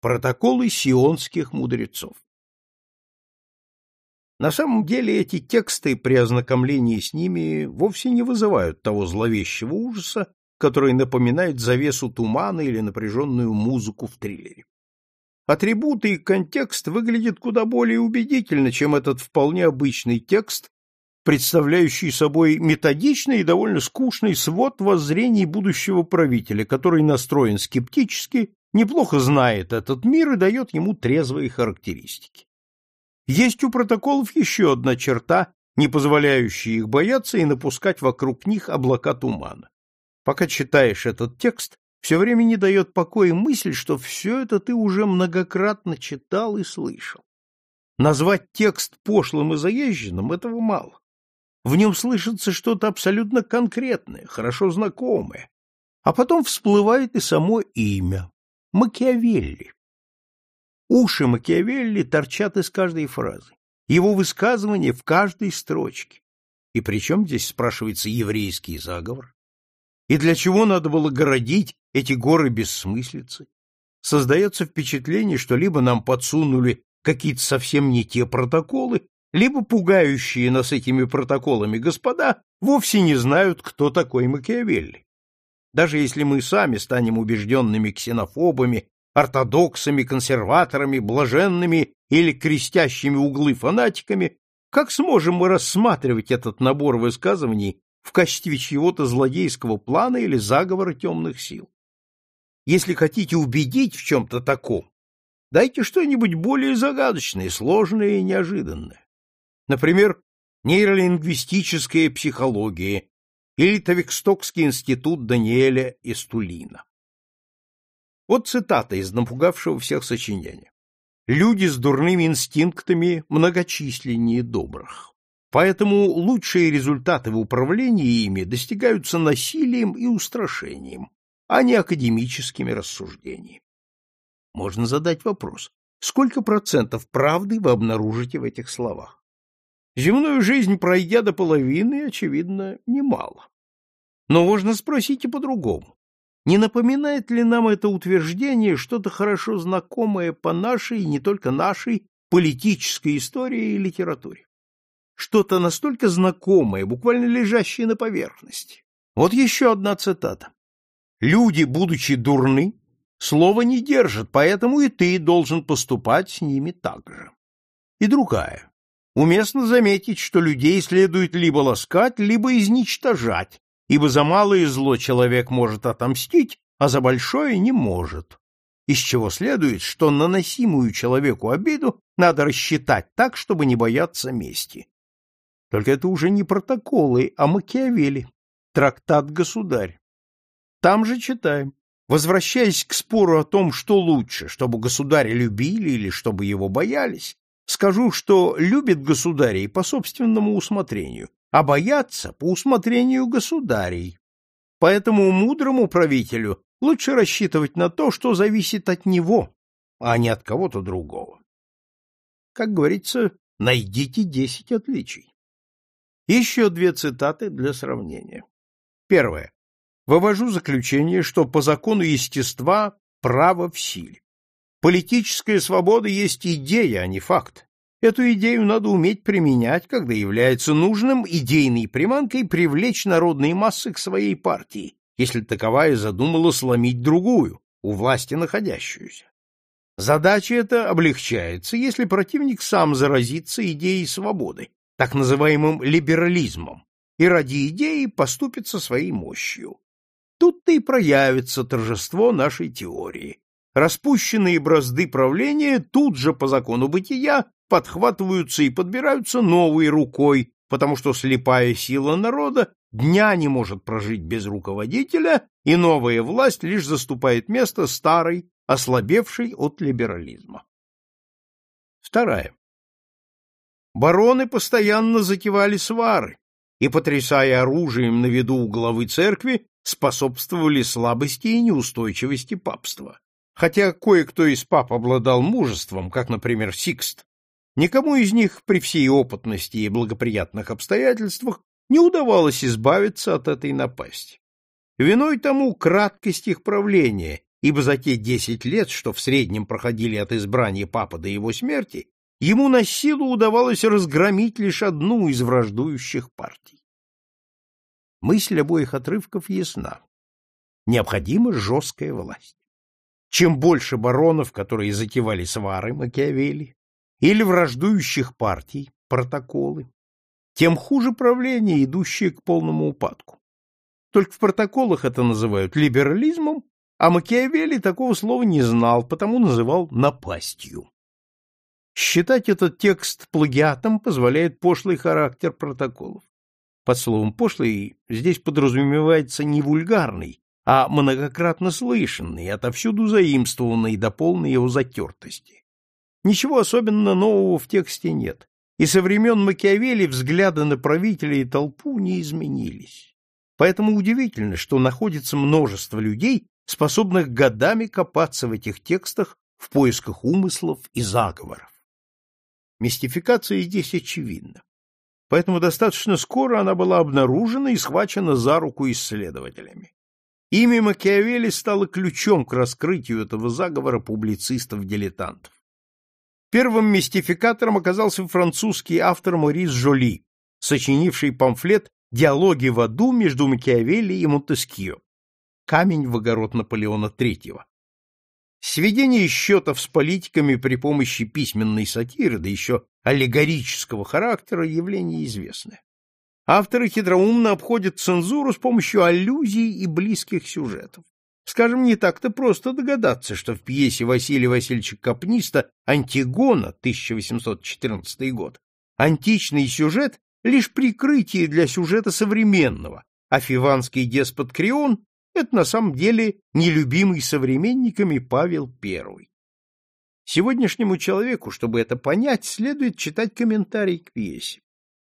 Протоколы сионских мудрецов. На самом деле эти тексты при ознакомлении с ними вовсе не вызывают того зловещего ужаса, который напоминает завесу тумана или напряженную музыку в триллере. Атрибуты и контекст выглядят куда более убедительно, чем этот вполне обычный текст, представляющий собой методичный и довольно скучный свод воззрений будущего правителя, который настроен скептически, неплохо знает этот мир и дает ему трезвые характеристики. Есть у протоколов еще одна черта, не позволяющая их бояться и напускать вокруг них облака тумана. Пока читаешь этот текст, все время не дает покоя мысль, что все это ты уже многократно читал и слышал. Назвать текст пошлым и заезженным этого мало. В нем слышится что-то абсолютно конкретное, хорошо знакомое. А потом всплывает и само имя — Макиавелли. Уши Макиавелли торчат из каждой фразы, его высказывания в каждой строчке. И при чем здесь, спрашивается, еврейский заговор? И для чего надо было городить эти горы бессмыслицы? Создается впечатление, что либо нам подсунули какие-то совсем не те протоколы, либо пугающие нас этими протоколами господа вовсе не знают, кто такой Макиавелли. Даже если мы сами станем убежденными ксенофобами ортодоксами, консерваторами, блаженными или крестящими углы фанатиками, как сможем мы рассматривать этот набор высказываний в качестве чьего-то злодейского плана или заговора темных сил? Если хотите убедить в чем-то таком, дайте что-нибудь более загадочное, сложное и неожиданное. Например, нейролингвистическая психология или Тавикстокский институт Даниэля Эстулина. Вот цитата из напугавшего всех сочинения. Люди с дурными инстинктами многочисленнее добрых. Поэтому лучшие результаты в управлении ими достигаются насилием и устрашением, а не академическими рассуждениями. Можно задать вопрос, сколько процентов правды вы обнаружите в этих словах? Земную жизнь, пройдя до половины, очевидно, немало. Но можно спросить и по-другому. Не напоминает ли нам это утверждение что-то хорошо знакомое по нашей и не только нашей политической истории и литературе? Что-то настолько знакомое, буквально лежащее на поверхности. Вот еще одна цитата. «Люди, будучи дурны, слова не держат, поэтому и ты должен поступать с ними так же». И другая. Уместно заметить, что людей следует либо ласкать, либо изничтожать, ибо за малое зло человек может отомстить, а за большое не может. Из чего следует, что наносимую человеку обиду надо рассчитать так, чтобы не бояться мести. Только это уже не протоколы, а Макиавелли, трактат «Государь». Там же читаем. Возвращаясь к спору о том, что лучше, чтобы государя любили или чтобы его боялись, скажу, что любит государей по собственному усмотрению, а бояться по усмотрению государей. Поэтому мудрому правителю лучше рассчитывать на то, что зависит от него, а не от кого-то другого. Как говорится, найдите десять отличий. Еще две цитаты для сравнения. Первое. Вывожу заключение, что по закону естества право в силе. Политическая свобода есть идея, а не факт. Эту идею надо уметь применять, когда является нужным идейной приманкой привлечь народные массы к своей партии, если таковая задумала сломить другую, у власти находящуюся. Задача эта облегчается, если противник сам заразится идеей свободы, так называемым либерализмом, и ради идеи поступит со своей мощью. Тут-то и проявится торжество нашей теории. Распущенные бразды правления тут же по закону бытия подхватываются и подбираются новой рукой, потому что слепая сила народа дня не может прожить без руководителя, и новая власть лишь заступает место старой, ослабевшей от либерализма. Вторая. Бароны постоянно затевали свары и, потрясая оружием на виду у главы церкви, способствовали слабости и неустойчивости папства. Хотя кое-кто из пап обладал мужеством, как, например, Сикст, Никому из них при всей опытности и благоприятных обстоятельствах не удавалось избавиться от этой напасти. Виной тому краткость их правления ибо за те десять лет, что в среднем проходили от избрания папы до его смерти, ему на силу удавалось разгромить лишь одну из враждующих партий. Мысль обоих отрывков ясна. Необходима жесткая власть. Чем больше баронов, которые затевали свары Макиавелли, или враждующих партий, протоколы, тем хуже правление, идущее к полному упадку. Только в протоколах это называют либерализмом, а Макиавелли такого слова не знал, потому называл напастью. Считать этот текст плагиатом позволяет пошлый характер протоколов. Под словом «пошлый» здесь подразумевается не вульгарный, а многократно слышанный, отовсюду заимствованный до полной его затертости. Ничего особенно нового в тексте нет, и со времен Макиавелли взгляды на правителя и толпу не изменились. Поэтому удивительно, что находится множество людей, способных годами копаться в этих текстах в поисках умыслов и заговоров. Мистификация здесь очевидна поэтому достаточно скоро она была обнаружена и схвачена за руку исследователями. Имя Макиавелли стало ключом к раскрытию этого заговора публицистов-дилетантов. Первым мистификатором оказался французский автор Морис Жоли, сочинивший памфлет «Диалоги в аду» между Макиавелли и Монтескио. Камень в огород Наполеона III. Сведение счетов с политиками при помощи письменной сатиры, да еще аллегорического характера, явление известное. Авторы хитроумно обходят цензуру с помощью аллюзий и близких сюжетов. Скажем, не так-то просто догадаться, что в пьесе Василия Васильевича Капниста «Антигона» 1814 год античный сюжет — лишь прикрытие для сюжета современного, а фиванский деспот Крион это на самом деле нелюбимый современниками Павел I. Сегодняшнему человеку, чтобы это понять, следует читать комментарий к пьесе.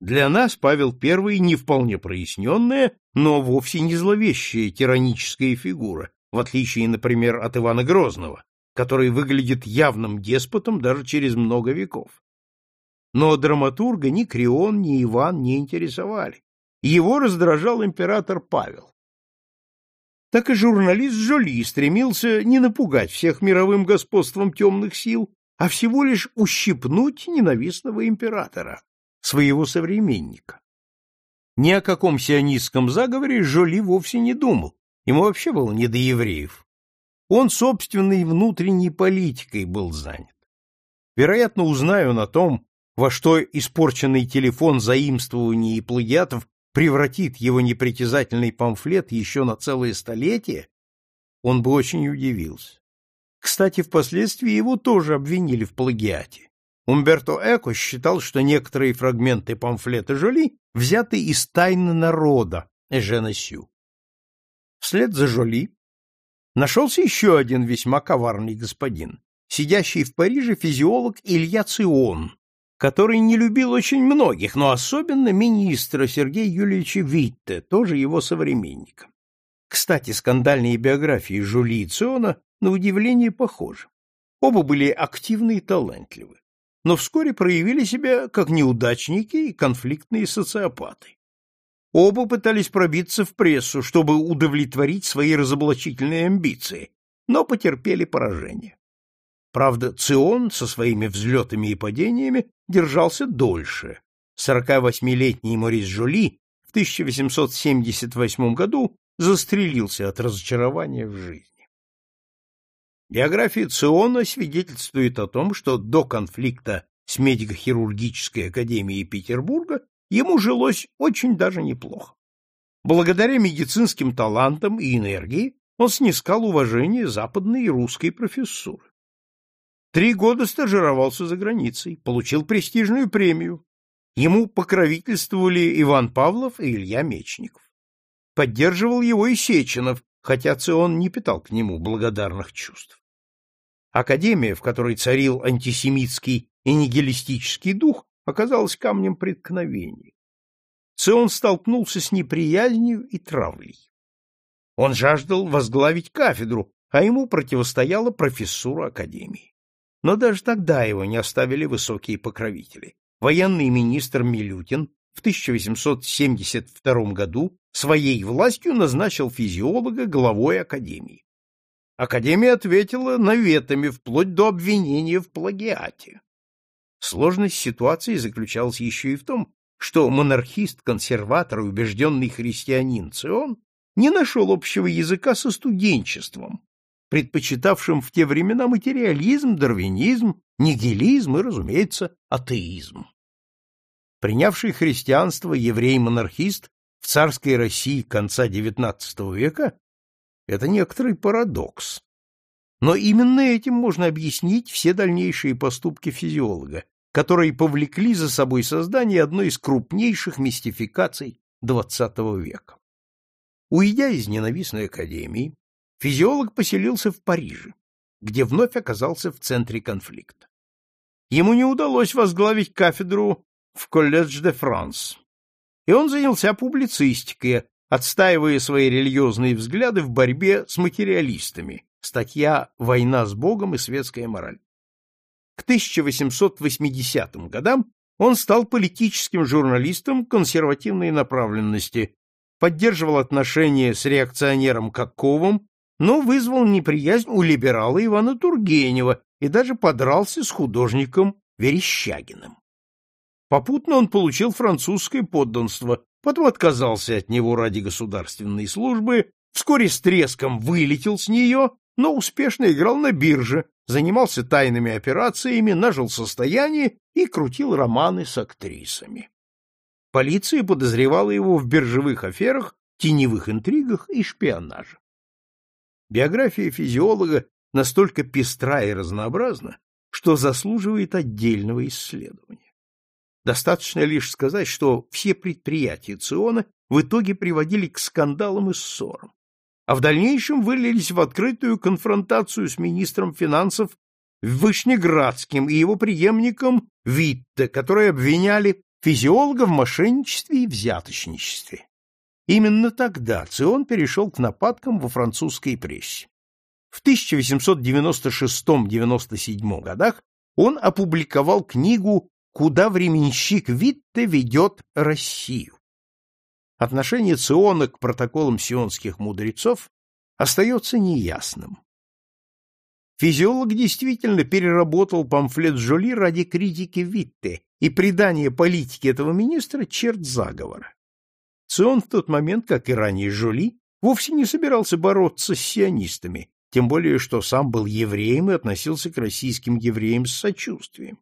Для нас Павел I не вполне проясненная, но вовсе не зловещая тираническая фигура, в отличие, например, от Ивана Грозного, который выглядит явным деспотом даже через много веков. Но драматурга ни Крион, ни Иван не интересовали. Его раздражал император Павел так и журналист Жоли стремился не напугать всех мировым господством темных сил, а всего лишь ущипнуть ненавистного императора, своего современника. Ни о каком сионистском заговоре Жоли вовсе не думал, ему вообще было не до евреев. Он собственной внутренней политикой был занят. Вероятно, узнаю на том, во что испорченный телефон заимствований и плагиатов превратит его непритязательный памфлет еще на целое столетие, он бы очень удивился. Кстати, впоследствии его тоже обвинили в плагиате. Умберто Эко считал, что некоторые фрагменты памфлета Жоли взяты из тайны народа Эжена Сю. Вслед за Жоли нашелся еще один весьма коварный господин, сидящий в Париже физиолог Илья Цион, который не любил очень многих, но особенно министра Сергея Юльевича Витте, тоже его современника. Кстати, скандальные биографии Жули и Циона на удивление похожи. Оба были активны и талантливы, но вскоре проявили себя как неудачники и конфликтные социопаты. Оба пытались пробиться в прессу, чтобы удовлетворить свои разоблачительные амбиции, но потерпели поражение. Правда, Цион со своими взлетами и падениями держался дольше. 48-летний Морис Жули в 1878 году застрелился от разочарования в жизни. Биография Циона свидетельствует о том, что до конфликта с медико-хирургической академией Петербурга ему жилось очень даже неплохо. Благодаря медицинским талантам и энергии он снискал уважение западной и русской профессуры. Три года стажировался за границей, получил престижную премию. Ему покровительствовали Иван Павлов и Илья Мечников. Поддерживал его и Сеченов, хотя Цион не питал к нему благодарных чувств. Академия, в которой царил антисемитский и нигилистический дух, оказалась камнем преткновений. Цион столкнулся с неприязнью и травлей. Он жаждал возглавить кафедру, а ему противостояла профессура Академии. Но даже тогда его не оставили высокие покровители. Военный министр Милютин в 1872 году своей властью назначил физиолога главой академии. Академия ответила наветами вплоть до обвинения в плагиате. Сложность ситуации заключалась еще и в том, что монархист-консерватор и убежденный христианин Цион не нашел общего языка со студенчеством, предпочитавшим в те времена материализм, дарвинизм, нигилизм и, разумеется, атеизм. Принявший христианство еврей-монархист в царской России конца XIX века – это некоторый парадокс. Но именно этим можно объяснить все дальнейшие поступки физиолога, которые повлекли за собой создание одной из крупнейших мистификаций XX века. Уйдя из ненавистной академии, физиолог поселился в Париже, где вновь оказался в центре конфликта. Ему не удалось возглавить кафедру в Колледж де Франс, и он занялся публицистикой, отстаивая свои религиозные взгляды в борьбе с материалистами, статья «Война с Богом и светская мораль». К 1880 годам он стал политическим журналистом консервативной направленности, поддерживал отношения с реакционером Каковым, но вызвал неприязнь у либерала Ивана Тургенева и даже подрался с художником Верещагиным. Попутно он получил французское подданство, потом отказался от него ради государственной службы, вскоре с треском вылетел с нее, но успешно играл на бирже, занимался тайными операциями, нажил состояние и крутил романы с актрисами. Полиция подозревала его в биржевых аферах, теневых интригах и шпионаже. Биография физиолога настолько пестра и разнообразна, что заслуживает отдельного исследования. Достаточно лишь сказать, что все предприятия ЦИОНа в итоге приводили к скандалам и ссорам, а в дальнейшем вылились в открытую конфронтацию с министром финансов Вышнеградским и его преемником Витте, которые обвиняли физиолога в мошенничестве и взяточничестве. Именно тогда Цион перешел к нападкам во французской прессе. В 1896-97 годах он опубликовал книгу «Куда временщик Витте ведет Россию». Отношение Циона к протоколам сионских мудрецов остается неясным. Физиолог действительно переработал памфлет Жоли ради критики Витте и придания политике этого министра черт заговора. Цион в тот момент, как и ранее Жоли, вовсе не собирался бороться с сионистами, тем более что сам был евреем и относился к российским евреям с сочувствием.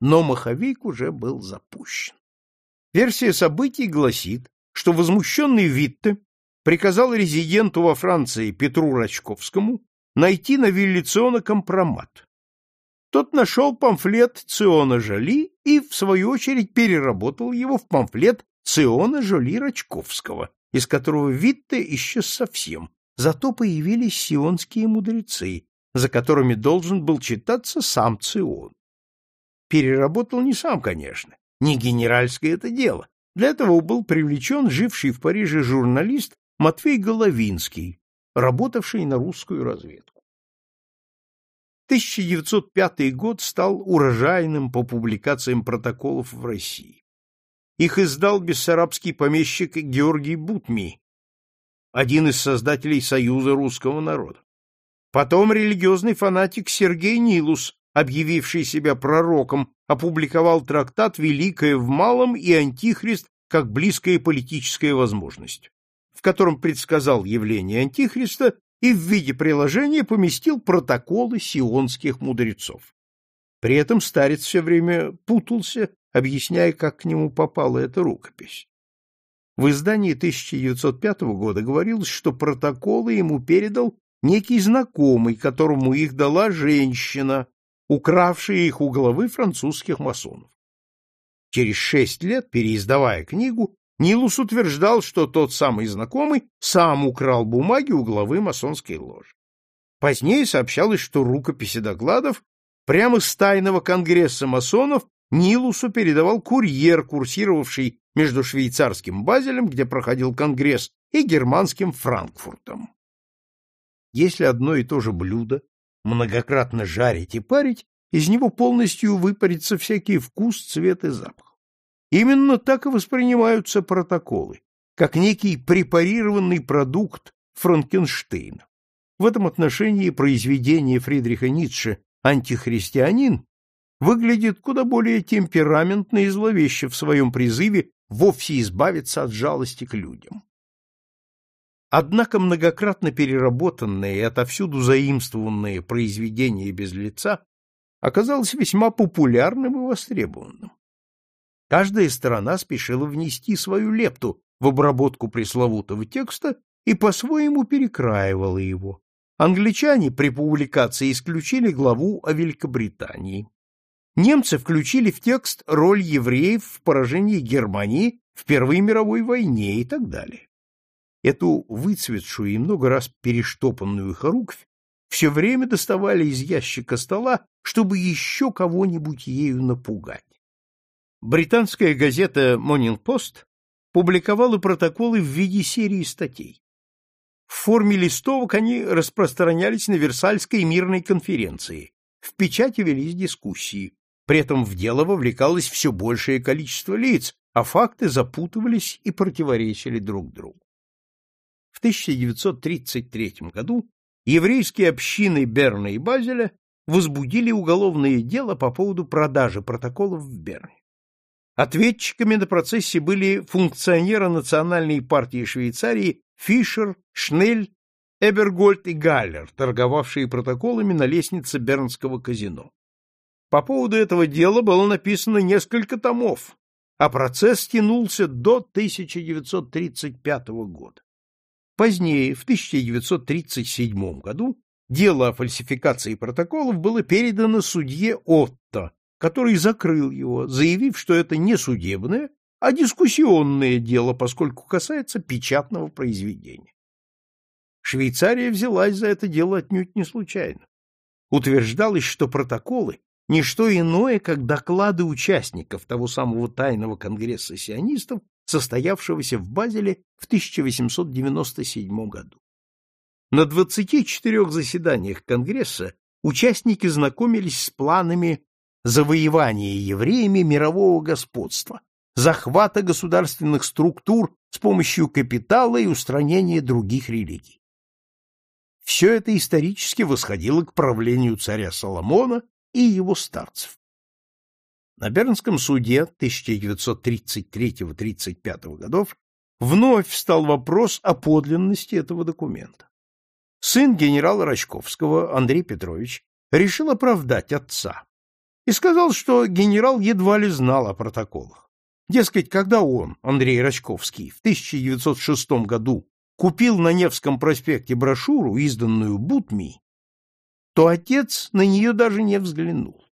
Но маховик уже был запущен. Версия событий гласит, что возмущенный Витте приказал резиденту во Франции Петру Рачковскому найти на вилле Циона компромат. Тот нашел памфлет Циона Жали и, в свою очередь, переработал его в памфлет Циона Жоли Рачковского, из которого Витте исчез совсем, Зато появились сионские мудрецы, за которыми должен был читаться сам Цион. Переработал не сам, конечно, не генеральское это дело. Для этого был привлечен живший в Париже журналист Матвей Головинский, работавший на русскую разведку. 1905 год стал урожайным по публикациям протоколов в России. Их издал бессарабский помещик Георгий Бутми, один из создателей Союза русского народа. Потом религиозный фанатик Сергей Нилус, объявивший себя пророком, опубликовал трактат «Великое в малом» и «Антихрист как близкая политическая возможность», в котором предсказал явление Антихриста и в виде приложения поместил протоколы сионских мудрецов. При этом старец все время путался, объясняя, как к нему попала эта рукопись. В издании 1905 года говорилось, что протоколы ему передал некий знакомый, которому их дала женщина, укравшая их у головы французских масонов. Через шесть лет, переиздавая книгу, Нилус утверждал, что тот самый знакомый сам украл бумаги у главы масонской ложи. Позднее сообщалось, что рукописи докладов прямо с тайного конгресса масонов Нилусу передавал курьер, курсировавший между швейцарским Базелем, где проходил конгресс, и германским Франкфуртом. Если одно и то же блюдо многократно жарить и парить, из него полностью выпарится всякий вкус, цвет и запах. Именно так и воспринимаются протоколы, как некий препарированный продукт Франкенштейна. В этом отношении произведение Фридриха Ницше «Антихристианин» выглядит куда более темпераментно и зловеще в своем призыве вовсе избавиться от жалости к людям. Однако многократно переработанное и отовсюду заимствованное произведение без лица оказалось весьма популярным и востребованным. Каждая сторона спешила внести свою лепту в обработку пресловутого текста и по-своему перекраивала его. Англичане при публикации исключили главу о Великобритании. Немцы включили в текст роль евреев в поражении Германии в Первой мировой войне и так далее. Эту выцветшую и много раз перештопанную хоруквь все время доставали из ящика стола, чтобы еще кого-нибудь ею напугать. Британская газета Morning Post публиковала протоколы в виде серии статей. В форме листовок они распространялись на Версальской мирной конференции. В печати велись дискуссии. При этом в дело вовлекалось все большее количество лиц, а факты запутывались и противоречили друг другу. В 1933 году еврейские общины Берна и Базеля возбудили уголовное дело по поводу продажи протоколов в Берне. Ответчиками на процессе были функционеры Национальной партии Швейцарии Фишер, Шнель, Эбергольд и Галлер, торговавшие протоколами на лестнице Бернского казино. По поводу этого дела было написано несколько томов, а процесс тянулся до 1935 года. Позднее, в 1937 году, дело о фальсификации протоколов было передано судье Отто, который закрыл его, заявив, что это не судебное, а дискуссионное дело, поскольку касается печатного произведения. Швейцария взялась за это дело отнюдь не случайно. Утверждалось, что протоколы не что иное, как доклады участников того самого тайного конгресса сионистов, состоявшегося в Базеле в 1897 году. На 24 заседаниях конгресса участники знакомились с планами завоевания евреями мирового господства, захвата государственных структур с помощью капитала и устранения других религий. Все это исторически восходило к правлению царя Соломона и его старцев. На Бернском суде 1933-35 годов вновь встал вопрос о подлинности этого документа. Сын генерала Рачковского, Андрей Петрович, решил оправдать отца и сказал, что генерал едва ли знал о протоколах. Дескать, когда он, Андрей Рачковский, в 1906 году купил на Невском проспекте брошюру, изданную Бутми, то отец на нее даже не взглянул.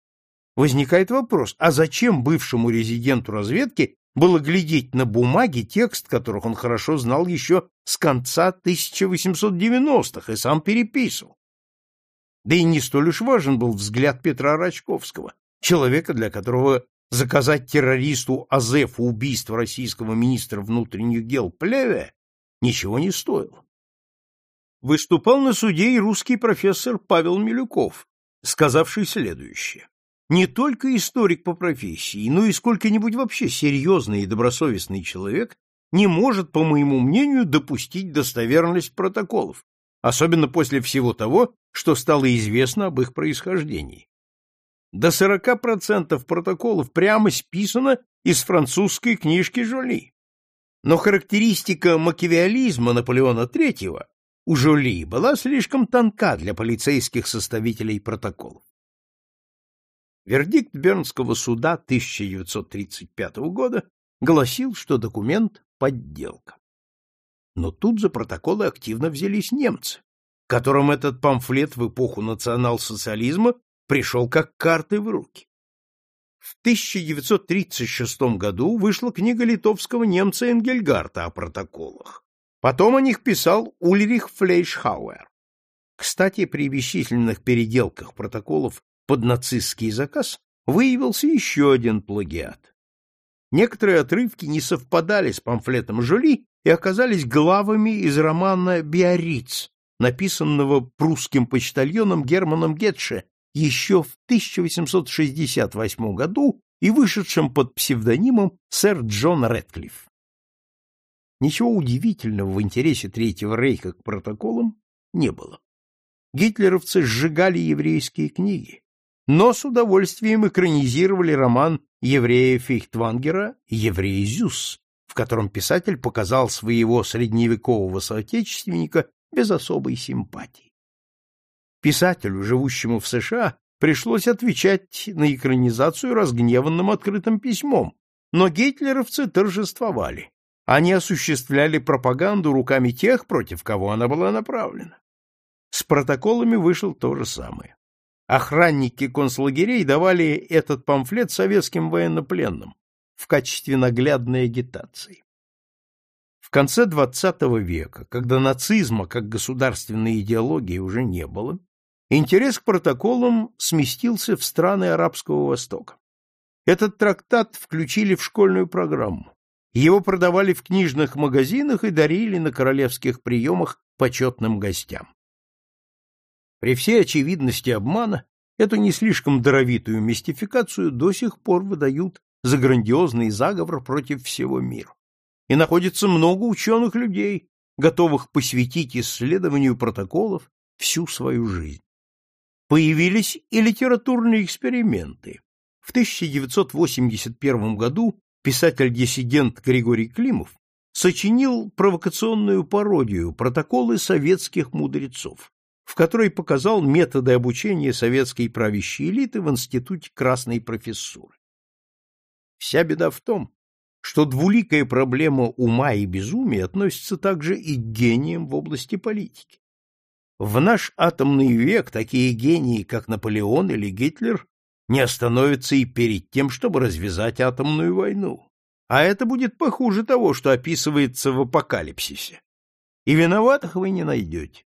Возникает вопрос, а зачем бывшему резиденту разведки было глядеть на бумаги, текст которых он хорошо знал еще с конца 1890-х и сам переписывал? Да и не столь уж важен был взгляд Петра Рачковского, человека, для которого заказать террористу Азефу убийство российского министра внутренних дел Плеве ничего не стоило выступал на суде и русский профессор Павел Милюков, сказавший следующее. Не только историк по профессии, но и сколько-нибудь вообще серьезный и добросовестный человек не может, по моему мнению, допустить достоверность протоколов, особенно после всего того, что стало известно об их происхождении. До 40% протоколов прямо списано из французской книжки Жоли. Но характеристика макиавиализма Наполеона III у Жоли была слишком тонка для полицейских составителей протоколов. Вердикт Бернского суда 1935 года гласил, что документ — подделка. Но тут за протоколы активно взялись немцы, которым этот памфлет в эпоху национал-социализма пришел как карты в руки. В 1936 году вышла книга литовского немца Энгельгарта о протоколах. Потом о них писал Ульрих Флейшхауэр. Кстати, при бесчисленных переделках протоколов под нацистский заказ выявился еще один плагиат. Некоторые отрывки не совпадали с памфлетом Жоли и оказались главами из романа «Биарриц», написанного прусским почтальоном Германом Гетше еще в 1868 году и вышедшим под псевдонимом сэр Джон Рэдклифф. Ничего удивительного в интересе Третьего Рейха к протоколам не было. гитлеровцы сжигали еврейские книги, но с удовольствием экранизировали роман еврея Фейхтвангера «Еврей Зюс», в котором писатель показал своего средневекового соотечественника без особой симпатии. Писателю, живущему в США, пришлось отвечать на экранизацию разгневанным открытым письмом, но гитлеровцы торжествовали. Они осуществляли пропаганду руками тех, против кого она была направлена. С протоколами вышло то же самое. Охранники концлагерей давали этот памфлет советским военнопленным в качестве наглядной агитации. В конце XX века, когда нацизма как государственной идеологии уже не было, интерес к протоколам сместился в страны Арабского Востока. Этот трактат включили в школьную программу. Его продавали в книжных магазинах и дарили на королевских приемах почетным гостям. При всей очевидности обмана эту не слишком даровитую мистификацию до сих пор выдают за грандиозный заговор против всего мира. И находится много ученых людей, готовых посвятить исследованию протоколов всю свою жизнь. Появились и литературные эксперименты. В 1981 году писатель-диссидент Григорий Климов сочинил провокационную пародию «Протоколы советских мудрецов», в которой показал методы обучения советской правящей элиты в Институте Красной Профессуры. Вся беда в том, что двуликая проблема ума и безумия относится также и к гениям в области политики. В наш атомный век такие гении, как Наполеон или Гитлер, не остановится и перед тем, чтобы развязать атомную войну. А это будет похуже того, что описывается в апокалипсисе. И виноватых вы не найдете.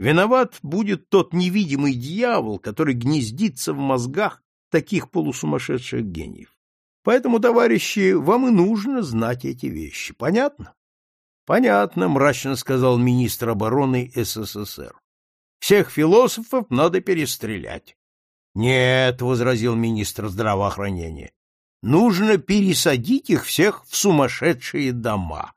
Виноват будет тот невидимый дьявол, который гнездится в мозгах таких полусумасшедших гениев. Поэтому, товарищи, вам и нужно знать эти вещи. Понятно? Понятно, мрачно сказал министр обороны СССР. Всех философов надо перестрелять. Нет, возразил министр здравоохранения. Нужно пересадить их всех в сумасшедшие дома.